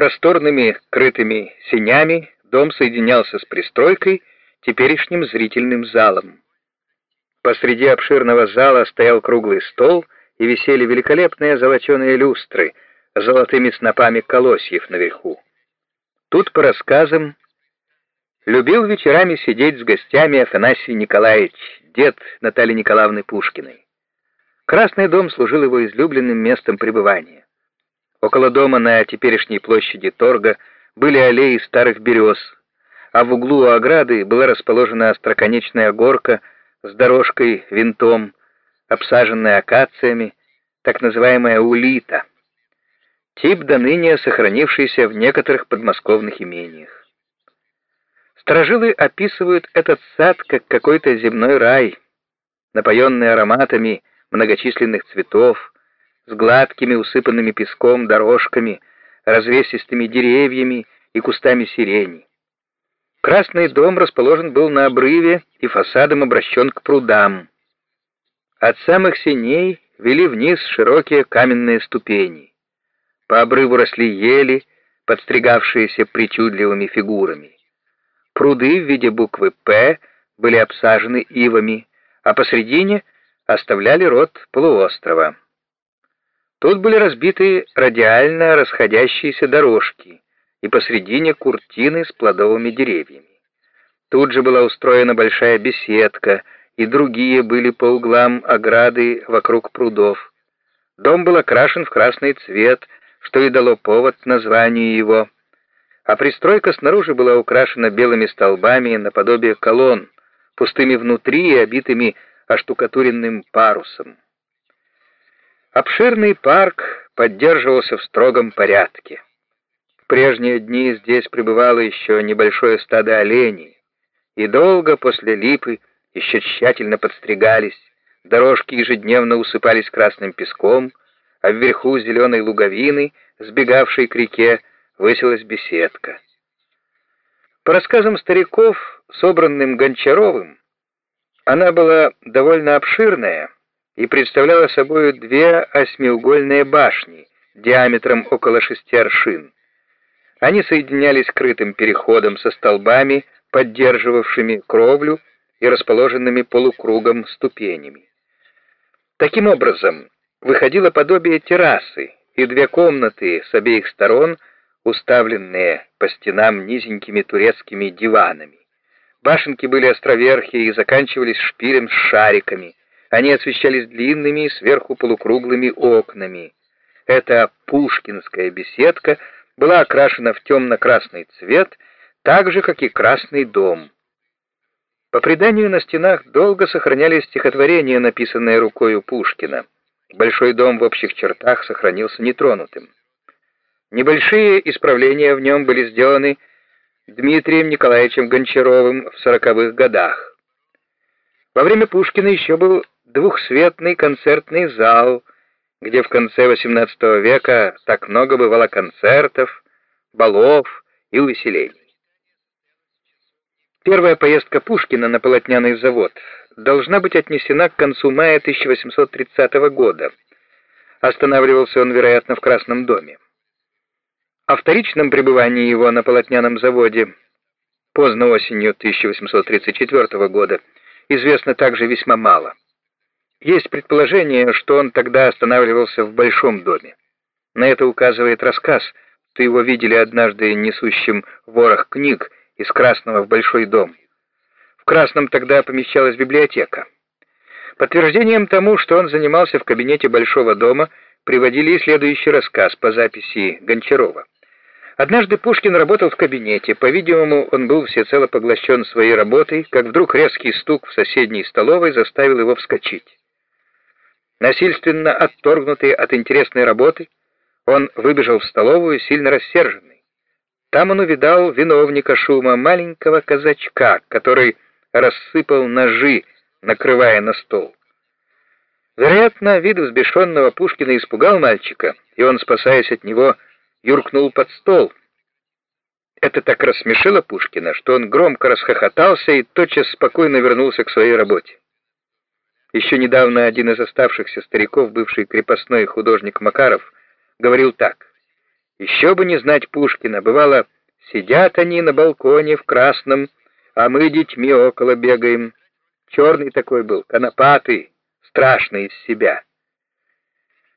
Просторными крытыми сенями дом соединялся с пристройкой, теперешним зрительным залом. Посреди обширного зала стоял круглый стол и висели великолепные золоченые люстры с золотыми снопами колосьев наверху. Тут, по рассказам, любил вечерами сидеть с гостями Афанасий Николаевич, дед Натальи Николаевны Пушкиной. Красный дом служил его излюбленным местом пребывания. Около дома на теперешней площади торга были аллеи старых берез, а в углу ограды была расположена остроконечная горка с дорожкой винтом, обсаженная акациями, так называемая улита, тип до ныне сохранившийся в некоторых подмосковных имениях. Сторожилы описывают этот сад как какой-то земной рай, напоенный ароматами многочисленных цветов, с гладкими усыпанными песком дорожками, развесистыми деревьями и кустами сирени. Красный дом расположен был на обрыве и фасадом обращен к прудам. От самых синей вели вниз широкие каменные ступени. По обрыву росли ели, подстригавшиеся причудливыми фигурами. Пруды в виде буквы «П» были обсажены ивами, а посредине оставляли рот полуострова. Тут были разбиты радиально расходящиеся дорожки и посредине куртины с плодовыми деревьями. Тут же была устроена большая беседка, и другие были по углам ограды вокруг прудов. Дом был окрашен в красный цвет, что и дало повод названию его — а пристройка снаружи была украшена белыми столбами наподобие колонн, пустыми внутри и обитыми оштукатуренным парусом. Обширный парк поддерживался в строгом порядке. В прежние дни здесь пребывало еще небольшое стадо оленей, и долго после липы еще тщательно подстригались, дорожки ежедневно усыпались красным песком, а вверху зеленой луговины, сбегавшей к реке, высилась беседка. По рассказам стариков, собранным Гончаровым, она была довольно обширная и представляла собой две осьмиугольные башни диаметром около шести аршин. Они соединялись крытым переходом со столбами, поддерживавшими кровлю и расположенными полукругом ступенями. Таким образом, выходило подобие террасы, и две комнаты с обеих сторон – уставленные по стенам низенькими турецкими диванами. Башенки были островерхие и заканчивались шпилем с шариками. Они освещались длинными сверху полукруглыми окнами. Эта пушкинская беседка была окрашена в темно-красный цвет, так же, как и красный дом. По преданию на стенах долго сохранялись стихотворения, написанные рукою Пушкина. Большой дом в общих чертах сохранился нетронутым. Небольшие исправления в нем были сделаны Дмитрием Николаевичем Гончаровым в сороковых годах. Во время Пушкина еще был двухсветный концертный зал, где в конце XVIII века так много бывало концертов, балов и увеселений. Первая поездка Пушкина на полотняный завод должна быть отнесена к концу мая 1830 года. Останавливался он, вероятно, в Красном доме. О вторичном пребывании его на полотняном заводе поздно осенью 1834 года известно также весьма мало. Есть предположение, что он тогда останавливался в большом доме. На это указывает рассказ, что его видели однажды несущим ворох книг из Красного в Большой дом. В Красном тогда помещалась библиотека. Подтверждением тому, что он занимался в кабинете Большого дома, приводили и следующий рассказ по записи Гончарова. Однажды Пушкин работал в кабинете. По-видимому, он был всецело поглощен своей работой, как вдруг резкий стук в соседней столовой заставил его вскочить. Насильственно отторгнутый от интересной работы, он выбежал в столовую, сильно рассерженный. Там он увидал виновника шума, маленького казачка, который рассыпал ножи, накрывая на стол. Вероятно, вид взбешенного Пушкина испугал мальчика, и он, спасаясь от него, юркнул под стол. Это так рассмешило Пушкина, что он громко расхохотался и тотчас спокойно вернулся к своей работе. Еще недавно один из оставшихся стариков, бывший крепостной художник Макаров, говорил так. Еще бы не знать Пушкина, бывало, сидят они на балконе в красном, а мы детьми около бегаем. Черный такой был, конопатый, страшный из себя.